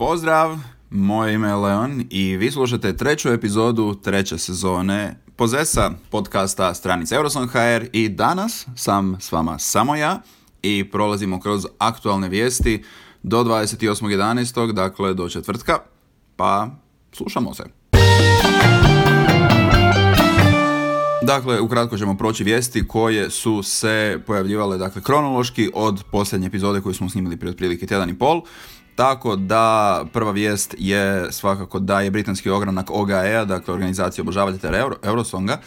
Pozdrav, moje ime je Leon i vi slušate treću epizodu treće sezone Pozesa podcasta stranice Eurosong.hr i danas sam s vama samo ja i prolazimo kroz aktualne vijesti do 28.11. dakle do četvrtka, pa slušamo se. Dakle, ukratko ćemo proći vijesti koje su se pojavljivale dakle, kronološki od posljednje epizode koju smo snimili prije otprilike tjedan i pol. Tako da prva vijest je svakako da je britanski ogranak OGAE, dakle organizacija obožavatelja Euro, Eurosonga,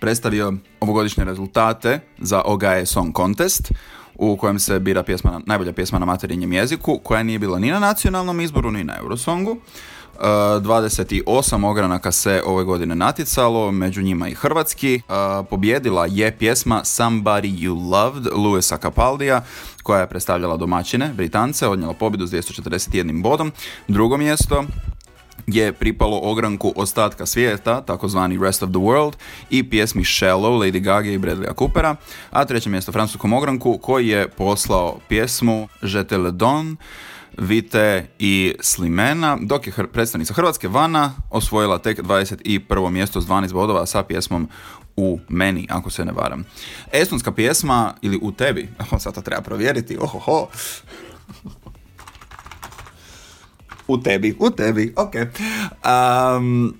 predstavio ovogodišnje rezultate za OGAE Song Contest u kojem se bira pjesma, najbolja pjesma na materinjem jeziku koja nije bila ni na nacionalnom izboru ni na Eurosongu. 28 ogranaka se ove godine natjecalo, među njima i hrvatski. Pobjedila je pjesma Somebody You Loved Luisa Capaldija, koja je predstavljala domaćine, Britance, odnijela pobjedu s 241 bodom. Drugo mjesto je pripalo ogranku ostatka svijeta, takozvani Rest of the World, i pjesmi Shallow, Lady Gaga i Bradleya Coopera, a treće mjesto francuskom ogranku koji je poslao pjesmu Je te le don, Vite i Slimena, dok je predstavnica Hrvatske Vana osvojila tek 21. mjesto s 12 bodova sa pjesmom u meni, ako se ne varam. Estonska pjesma, ili u tebi, sad to treba provjeriti, ohoho. U tebi, u tebi, ok. Um,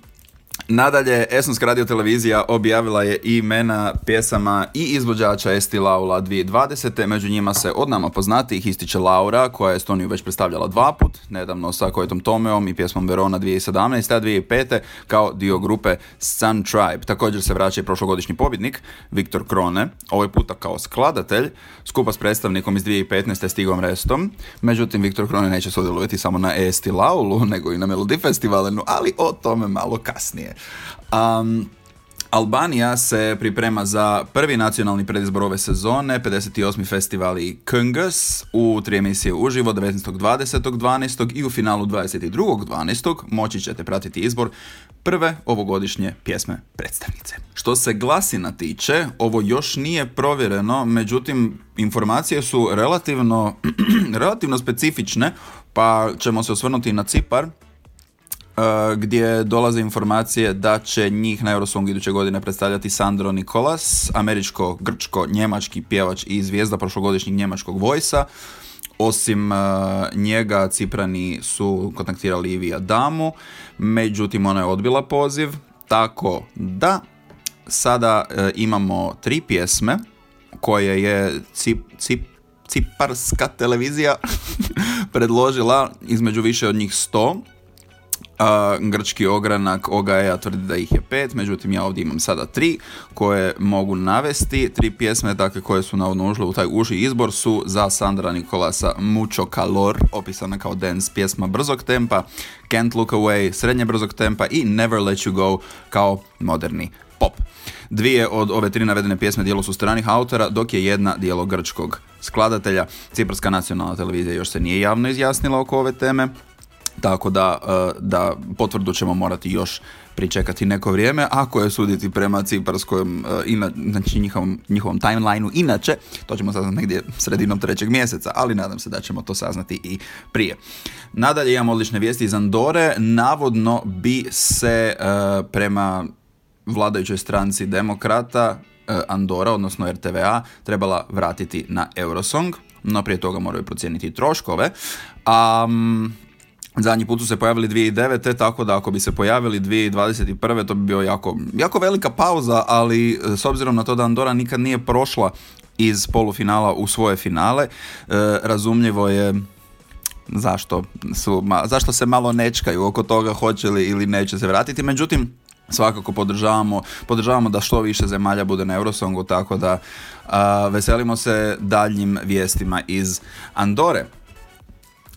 Nadalje, Estonska radiotelevizija objavila je imena pjesama i izvođača Esti Laula 2020. Među njima se od nama poznatijih ističe Laura, koja je Estoniju već predstavljala dva put, nedavno sa Kojetom Tomeom i pjesmom Verona 2017. a 2005. kao dio grupe Sun Tribe. Također se vraća i prošlogodišnji pobjednik, Viktor Krone, ovaj puta kao skladatelj, skupa s predstavnikom iz 2015. Stigom Restom. Međutim, Viktor Krone neće sudjelovati samo na Esti Laulu, nego i na Melody Festivalenu, ali o tome malo kasnije. Um, Albanija se priprema za prvi nacionalni predizbor ove sezone, 58. festivali Kungus u tri emisije uživo 19.20.12. i u finalu 22.12. moći ćete pratiti izbor prve ovogodišnje pjesme predstavnice. Što se glasina tiče, ovo još nije provjereno, međutim informacije su relativno, relativno specifične, pa ćemo se osvrnuti na Cipar gdje dolaze informacije da će njih na Eurosong iduće godine predstavljati Sandro Nikolas, američko-grčko-njemački pjevač i zvijezda prošlogodišnjeg njemačkog vojsa. Osim uh, njega, Ciprani su kontaktirali i via Damu, međutim ona je odbila poziv, tako da sada uh, imamo tri pjesme koje je cip, cip, Ciparska televizija predložila između više od njih sto a, grčki ogranak OGA tvrdi da ih je pet, međutim ja ovdje imam sada tri koje mogu navesti. Tri pjesme dakle, koje su navodno ušle u taj uži izbor su za Sandra Nikolasa Mucho Calor, opisana kao dance pjesma brzog tempa, Can't Look Away srednje brzog tempa i Never Let You Go kao moderni pop. Dvije od ove tri navedene pjesme dijelo su stranih autora, dok je jedna dijelo grčkog skladatelja. Ciprska nacionalna televizija još se nije javno izjasnila oko ove teme, tako da, e, da potvrdu ćemo morati još pričekati neko vrijeme, ako je suditi prema ciparskom, e, znači njihovom, njihovom timelineu, inače, to ćemo saznati negdje sredinom trećeg mjeseca, ali nadam se da ćemo to saznati i prije. Nadalje imamo odlične vijesti iz Andore, navodno bi se e, prema vladajućoj stranci demokrata Andora, odnosno RTVA, trebala vratiti na Eurosong, no prije toga moraju procijeniti troškove. A Zadnji put su se pojavili 2009. tako da ako bi se pojavili 2021. to bi bio jako, jako velika pauza, ali e, s obzirom na to da Andora nikad nije prošla iz polufinala u svoje finale, e, razumljivo je zašto, su, zašto se malo nečkaju oko toga hoće li ili neće se vratiti. Međutim, svakako podržavamo, podržavamo da što više zemalja bude na Eurosongu, tako da veselimo se daljnjim vijestima iz Andore.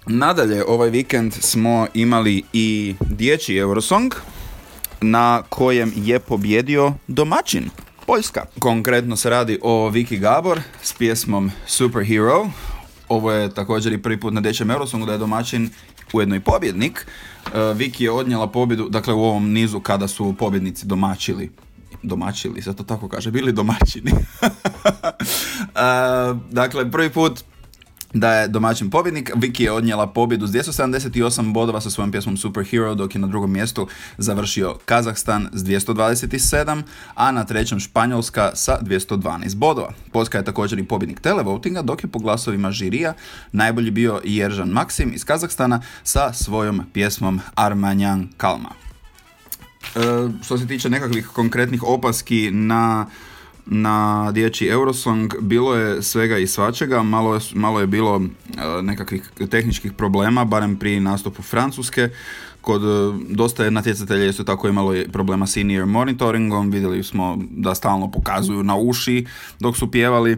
Nadalje, ovaj vikend smo imali i dječji Eurosong na kojem je pobjedio domaćin Poljska. Konkretno se radi o Viki Gabor s pjesmom Superhero. Ovo je također i prvi put na dječjem Eurosongu da je domaćin ujedno i pobjednik. Uh, Viki je odnijela pobjedu, dakle u ovom nizu kada su pobjednici domaćili domaćili, se to tako kaže, bili domaćini. uh, dakle, prvi put da je domaćin pobjednik. Viki je odnijela pobjedu s 278 bodova sa svojom pjesmom Superhero, dok je na drugom mjestu završio Kazahstan s 227, a na trećem Španjolska sa 212 bodova. Poljska je također i pobjednik televotinga, dok je po glasovima žirija najbolji bio Jeržan Maksim iz Kazahstana sa svojom pjesmom Armanjan Kalma. E, što se tiče nekakvih konkretnih opaski na na dječji Eurosong bilo je svega i svačega, malo je, malo je bilo e, nekakvih tehničkih problema, barem pri nastupu Francuske. Kod e, dosta je natjecatelja isto tako imalo problema senior monitoringom, vidjeli smo da stalno pokazuju na uši dok su pjevali.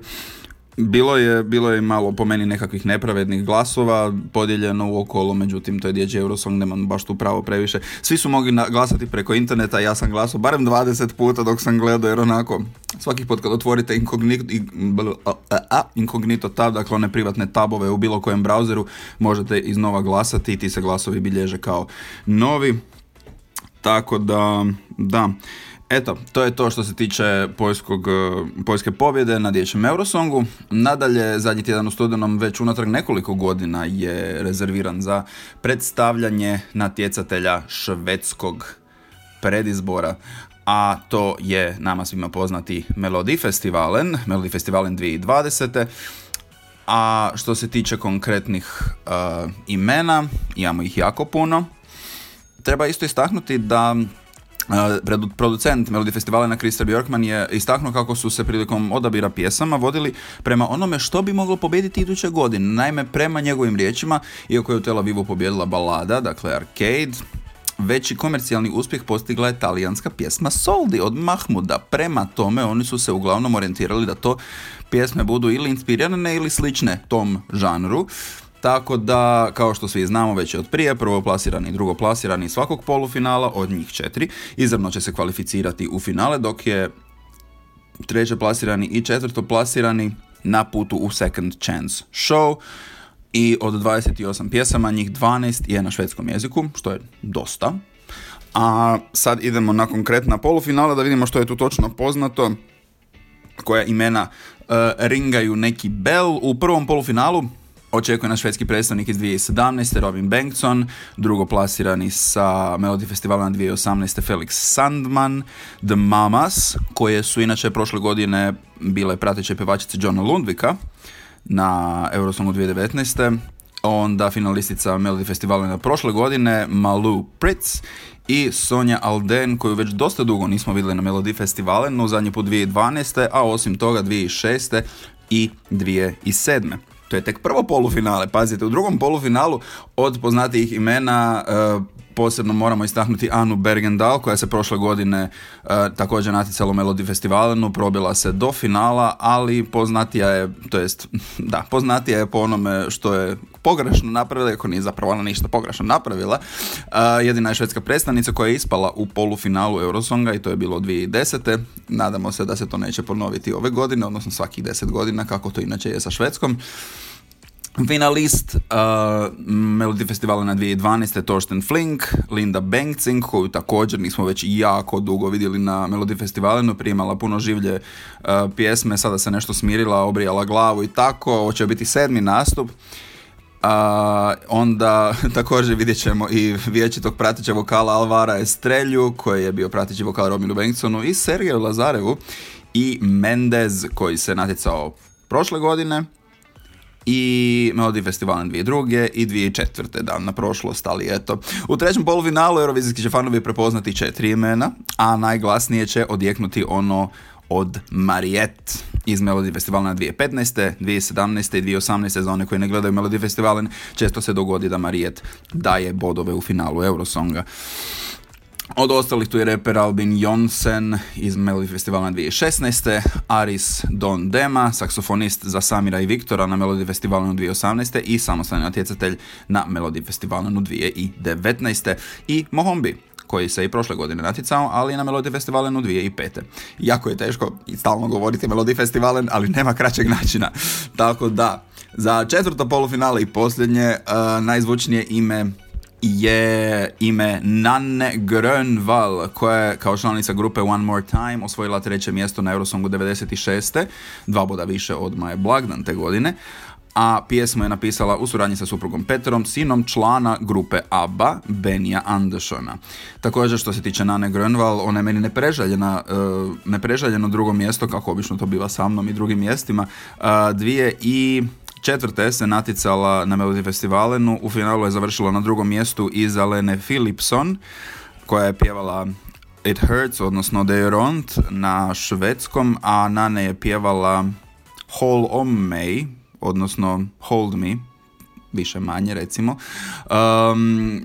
Bilo je, bilo je malo po meni nekakvih nepravednih glasova podijeljeno u okolo, međutim to je dječji Eurosong, nemam baš tu pravo previše. Svi su mogli glasati preko interneta, ja sam glasao barem 20 puta dok sam gledao jer onako svaki put kad otvorite incognito, incognito tab, dakle one privatne tabove u bilo kojem browseru, možete iznova glasati i ti se glasovi bilježe kao novi. Tako da, da. Eto, to je to što se tiče poljskog, e, poljske pobjede na dječjem Eurosongu. Nadalje, zadnji tjedan u studenom već unatrag nekoliko godina je rezerviran za predstavljanje natjecatelja švedskog predizbora a to je nama svima poznati Melodi Festivalen, Melodi Festivalen 2020. A što se tiče konkretnih uh, imena, imamo ih jako puno. Treba isto istaknuti da producent Melody Festivala na Krista Björkman je istaknuo kako su se prilikom odabira pjesama vodili prema onome što bi moglo pobijediti iduće godine. Naime, prema njegovim riječima, iako je u Tel Avivu pobjedila balada, dakle Arcade, veći komercijalni uspjeh postigla je talijanska pjesma Soldi od Mahmuda. Prema tome oni su se uglavnom orijentirali da to pjesme budu ili inspirirane ili slične tom žanru. Tako da, kao što svi znamo već od prije, prvoplasirani i drugoplasirani svakog polufinala, od njih četiri, izravno će se kvalificirati u finale, dok je treće plasirani i četvrto plasirani na putu u Second Chance Show i od 28 pjesama njih 12 je na švedskom jeziku, što je dosta. A sad idemo na konkretna polufinala da vidimo što je tu točno poznato, koja imena uh, ringaju neki bel. U prvom polufinalu očekuje na švedski predstavnik iz 2017. Robin Bengtson, drugo plasirani sa Melody Festivala na 2018. Felix Sandman, The Mamas, koje su inače prošle godine bile prateće pevačice Johna Lundvika na Eurosongu 2019. Onda finalistica Melody Festivala na prošle godine Malu Pritz i Sonja Alden koju već dosta dugo nismo vidjeli na Melody Festivale, no zadnji put 2012. a osim toga 2006. i 2007 to je tek prvo polufinale, pazite, u drugom polufinalu od poznatijih imena uh, posebno moramo istaknuti Anu Bergendal koja se prošle godine uh, također natjecala u Melody Festivalenu, probila se do finala, ali poznatija je, to jest, da, poznatija je po onome što je pogrešno napravila, ako nije zapravo ona ništa pogrešno napravila. Uh, jedina je švedska predstavnica koja je ispala u polufinalu Eurosonga i to je bilo 2010. Nadamo se da se to neće ponoviti ove godine, odnosno svakih 10 godina, kako to inače je sa Švedskom. Finalist uh, Melody Festivala na 2012. Torsten Flink, Linda Bengtzing, koju također nismo već jako dugo vidjeli na Melody Festivalenu, primala puno življe uh, pjesme, sada se nešto smirila, obrijala glavu i tako, ovo će biti sedmi nastup. Uh, onda također vidjet ćemo i vječitog pratića vokala Alvara Estrelju, koji je bio pratići vokal Robinu Bengtsonu i Sergeju Lazarevu i Mendez koji se natjecao prošle godine i Melody Festival druge i 2004. dan na prošlost, ali eto. U trećem polufinalu Eurovizijski će fanovi prepoznati četiri imena, a najglasnije će odjeknuti ono od Mariette iz Melody Festivala na 2015. 2017. i 2018. za one koji ne gledaju Melody Festivalen, često se dogodi da Mariette daje bodove u finalu Eurosonga. Od ostalih tu je reper Albin Jonsen iz Melody Festivala 2016. Aris Don Dema, saksofonist za Samira i Viktora na Melody Festivalu 2018. i samostalni natjecatelj na Melody Festivalu 2019. I Mohombi, koji se i prošle godine natjecao, ali na Melody Festivalen 2005. Jako je teško i stalno govoriti Melody Festivalen, ali nema kraćeg načina. Tako da, za četvrto polufinale i posljednje, uh, najzvučnije ime je ime Nanne Grönval koja je kao članica grupe One More Time osvojila treće mjesto na Eurosongu 96. Dva boda više od Maje Blagdan te godine. a pjesmu je napisala u suradnji sa suprugom Petrom, sinom člana grupe ABBA, Benija Andersona. Također što se tiče Nane Grönval, ona je meni neprežaljena, uh, neprežaljeno drugo mjesto, kako obično to biva sa mnom i drugim mjestima, uh, dvije i četvrte se naticala na Melody Festivalenu, u finalu je završila na drugom mjestu iza Lene Philipson, koja je pjevala It Hurts, odnosno De Ront na švedskom, a Nane je pjevala Hold On Me, odnosno Hold Me, više manje recimo. Um,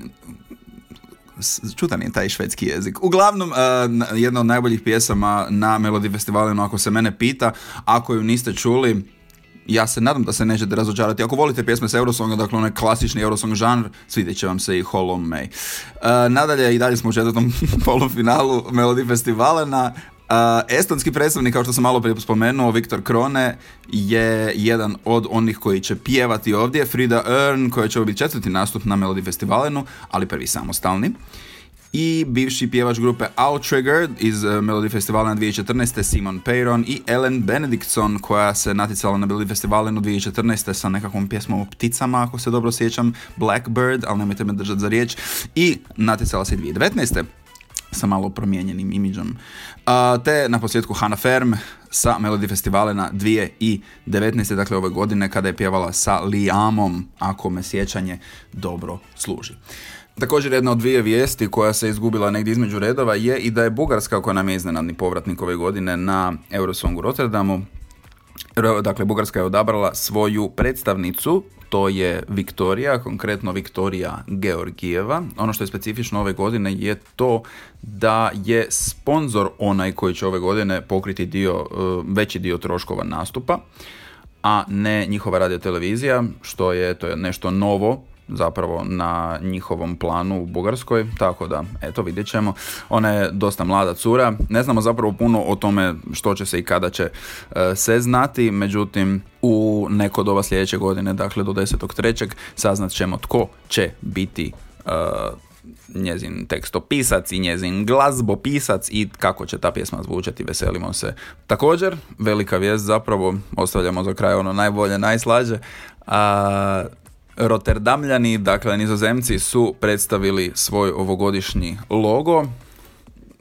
čutan je taj švedski jezik. Uglavnom, uh, jedna od najboljih pjesama na Melody Festivalu, ako se mene pita, ako ju niste čuli, ja se nadam da se nećete razočarati. Ako volite pjesme s Eurosonga, dakle onaj klasični Eurosong žanr, svidjet će vam se i Hollow May. Uh, nadalje, i dalje smo u četvrtom polufinalu Melody Festivala na Uh, estonski predstavnik, kao što sam malo prije spomenuo, Viktor Krone, je jedan od onih koji će pjevati ovdje. Frida Örn, koja će biti četvrti nastup na Melody Festivalenu, ali prvi samostalni i bivši pjevač grupe Outrigger iz uh, Melody Festivala na 2014. Simon Peyron i Ellen Benedictson koja se naticala na Melody Festivalu na 2014. sa nekakvom pjesmom o pticama ako se dobro sjećam Blackbird, ali nemojte me držati za riječ i naticala se 2019 sa malo promijenjenim imidžom. Uh, te na posljedku Hannah Ferm sa Melody Festivale na 2019. dakle ove godine kada je pjevala sa Liamom, ako me sjećanje dobro služi. Također jedna od dvije vijesti koja se izgubila negdje između redova je i da je Bugarska koja nam je iznenadni povratnik ove godine na Eurosong u Rotterdamu. Dakle, Bugarska je odabrala svoju predstavnicu, to je Viktorija, konkretno Viktorija Georgijeva. Ono što je specifično ove godine je to da je sponzor onaj koji će ove godine pokriti dio, e, veći dio troškova nastupa, a ne njihova radiotelevizija, što je, to je nešto novo zapravo na njihovom planu u Bugarskoj, tako da, eto, vidjet ćemo. Ona je dosta mlada cura, ne znamo zapravo puno o tome što će se i kada će e, se znati, međutim, u neko doba sljedeće godine, dakle do 10.3. saznat ćemo tko će biti uh, njezin tekstopisac i njezin glazbopisac i kako će ta pjesma zvučati, veselimo se. Također, velika vijest zapravo, ostavljamo za kraj ono najbolje, najslađe, a Rotterdamljani, dakle nizozemci, su predstavili svoj ovogodišnji logo.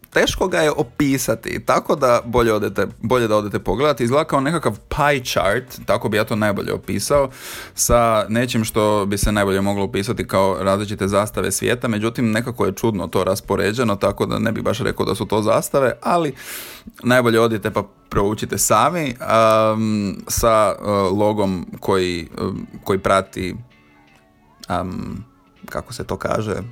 Teško ga je opisati, tako da bolje, odete, bolje da odete pogledati. Izgleda kao nekakav pie chart, tako bi ja to najbolje opisao, sa nečim što bi se najbolje moglo opisati kao različite zastave svijeta, međutim nekako je čudno to raspoređeno, tako da ne bi baš rekao da su to zastave, ali najbolje odite pa proučite sami um, sa uh, logom koji, um, koji prati um, kako se to kaže,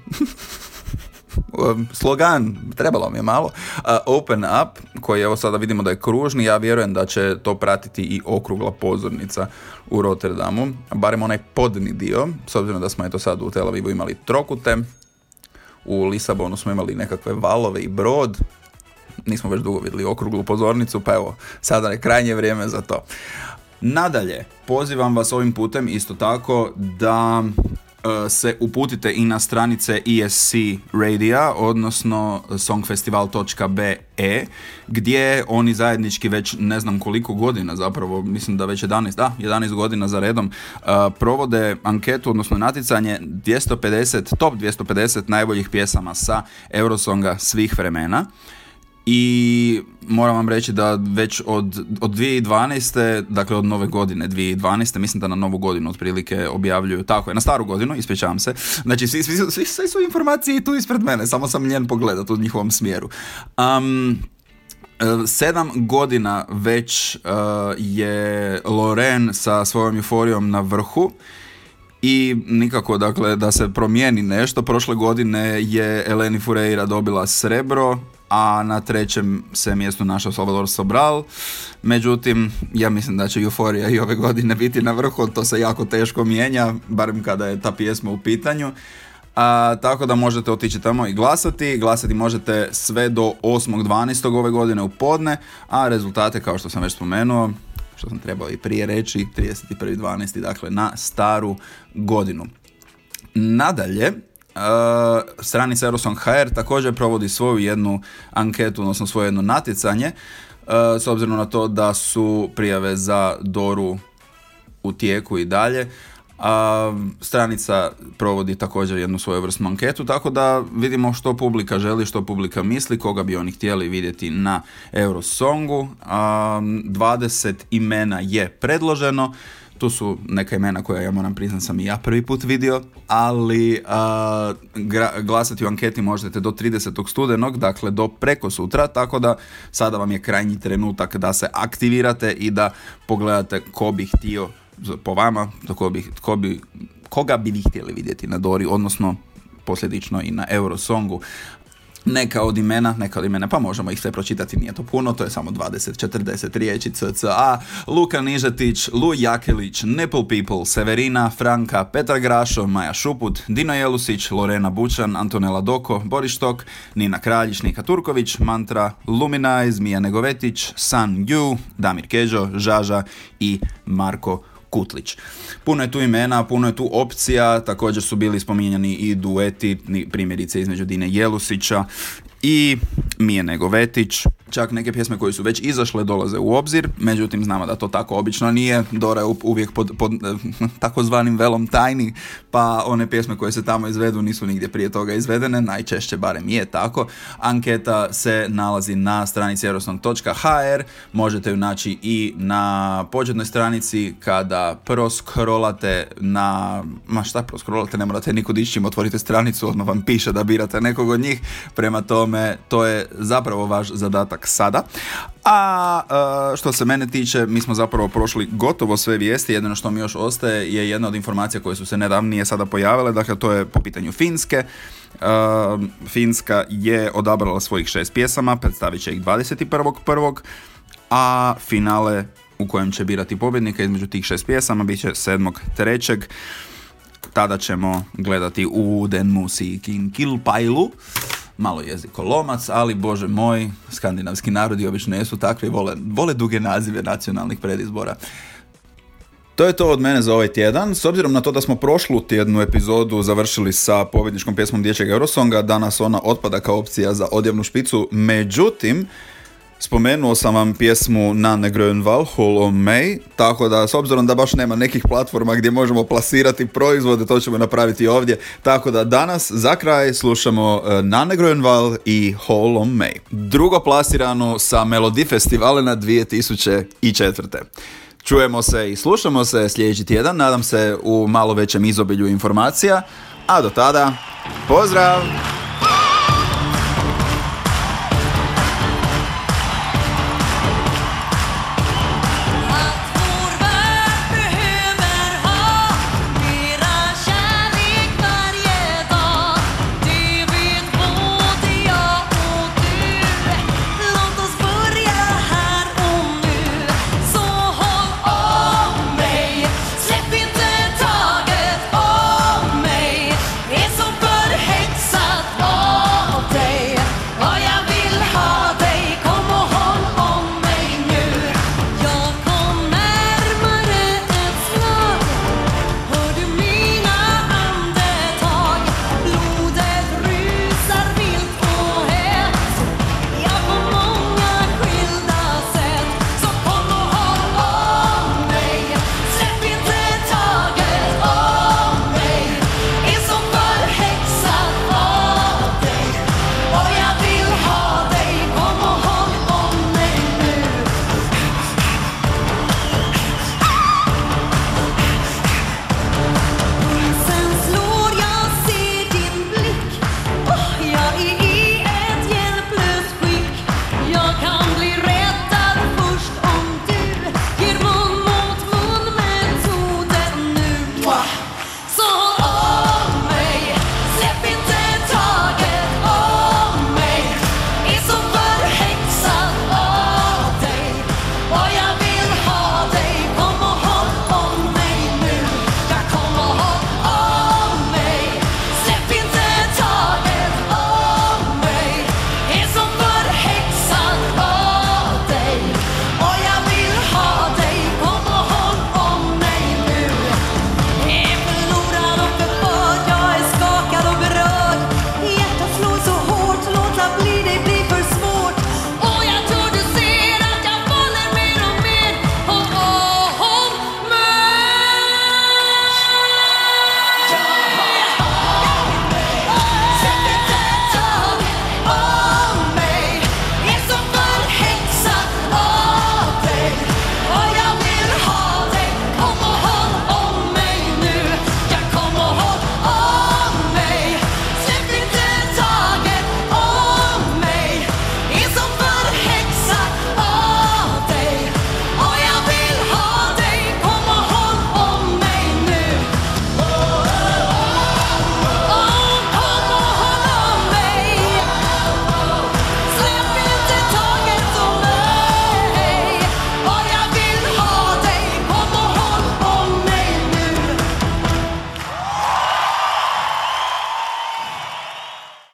um, slogan, trebalo mi je malo, uh, Open Up, koji evo sada vidimo da je kružni, ja vjerujem da će to pratiti i okrugla pozornica u Rotterdamu, barem onaj podni dio, s obzirom da smo eto sad u Tel Avivu imali trokute, u Lisabonu smo imali nekakve valove i brod, nismo već dugo vidjeli okruglu pozornicu, pa evo, sada je krajnje vrijeme za to. Nadalje, pozivam vas ovim putem isto tako da se uputite i na stranice ESC Radio, odnosno songfestival.be, gdje oni zajednički već ne znam koliko godina zapravo, mislim da već 11, da, 11 godina za redom, uh, provode anketu, odnosno naticanje 250, top 250 najboljih pjesama sa Eurosonga svih vremena i moram vam reći da već od, od 2012. dakle od nove godine 2012. mislim da na novu godinu otprilike objavljuju, tako je, na staru godinu, ispričavam se, znači svi, svi, svi, sve su informacije tu ispred mene, samo sam njen pogledat u njihovom smjeru. Um, sedam godina već uh, je Loren sa svojom euforijom na vrhu i nikako dakle da se promijeni nešto. Prošle godine je Eleni Fureira dobila srebro, a na trećem se mjestu našao Salvador Sobral. Međutim, ja mislim da će euforija i ove godine biti na vrhu, to se jako teško mijenja, barem kada je ta pjesma u pitanju. A, tako da možete otići tamo i glasati. Glasati možete sve do 8.12. ove godine u podne, a rezultate, kao što sam već spomenuo, što sam trebao i prije reći, 31.12. dakle na staru godinu. Nadalje, stranica Eurosong HR također provodi svoju jednu anketu, odnosno svoje jedno natjecanje, uh, s obzirom na to da su prijave za Doru u tijeku i dalje. A, stranica provodi također jednu svojevrsnu anketu, tako da vidimo što publika želi, što publika misli, koga bi oni htjeli vidjeti na Eurosongu. A, 20 imena je predloženo, tu su neka imena koja ja moram priznati sam i ja prvi put vidio, ali glasati u anketi možete do 30. studenog, dakle do preko sutra, tako da sada vam je krajnji trenutak da se aktivirate i da pogledate ko bi htio po vama, ko bi, ko bi, koga bi vi htjeli vidjeti na Dori, odnosno posljedično i na Eurosongu neka od imena, neka od imena, pa možemo ih sve pročitati, nije to puno, to je samo 20-40 riječi, CCA, Luka Nižetić, Lu Jakelić, Nipple People, Severina, Franka, Petar Grašo, Maja Šuput, Dino Jelusić, Lorena Bučan, Antonela Doko, Boris Tok, Nina Kraljić, Nika Turković, Mantra, Luminajz, Mija Negovetić, San Yu, Damir Keđo, Žaža i Marko Kutlić. Puno je tu imena, puno je tu opcija, također su bili spominjani i dueti, primjerice između Dine Jelusića i Mije Negovetić. Čak neke pjesme koje su već izašle dolaze u obzir, međutim znamo da to tako obično nije. Dora je uvijek pod, pod takozvanim velom tajni, pa one pjesme koje se tamo izvedu nisu nigdje prije toga izvedene, najčešće barem je tako. Anketa se nalazi na stranici erosong.hr, možete ju naći i na početnoj stranici kada proskrolate na, ma šta proskrolate, ne morate nikud ići, otvorite stranicu, odmah vam piše da birate nekog od njih, prema tome to je zapravo vaš zadatak sada. A e, što se mene tiče, mi smo zapravo prošli gotovo sve vijesti, jedino što mi još ostaje je jedna od informacija koje su se nedavnije sada pojavile, dakle to je po pitanju Finske. Uh, Finska je odabrala svojih šest pjesama, predstavit će ih 21.1. A finale u kojem će birati pobjednika između tih šest pjesama bit će 7.3. Tada ćemo gledati u Den Musikin Kilpailu malo jezikolomac, ali bože moj, skandinavski narodi obično jesu takvi, vole, vole duge nazive nacionalnih predizbora. To je to od mene za ovaj tjedan. S obzirom na to da smo prošlu tjednu epizodu završili sa pobjedničkom pjesmom Dječjeg Eurosonga, danas ona otpada kao opcija za odjevnu špicu. Međutim, Spomenuo sam vam pjesmu Nane Grönval, Hall of May, tako da s obzirom da baš nema nekih platforma gdje možemo plasirati proizvode, to ćemo napraviti ovdje. Tako da danas za kraj slušamo e, Nane Grönval i Hall of May. Drugo plasirano sa Melodi Festivale na 2004. Čujemo se i slušamo se sljedeći tjedan, nadam se u malo većem izobilju informacija, a do tada, pozdrav!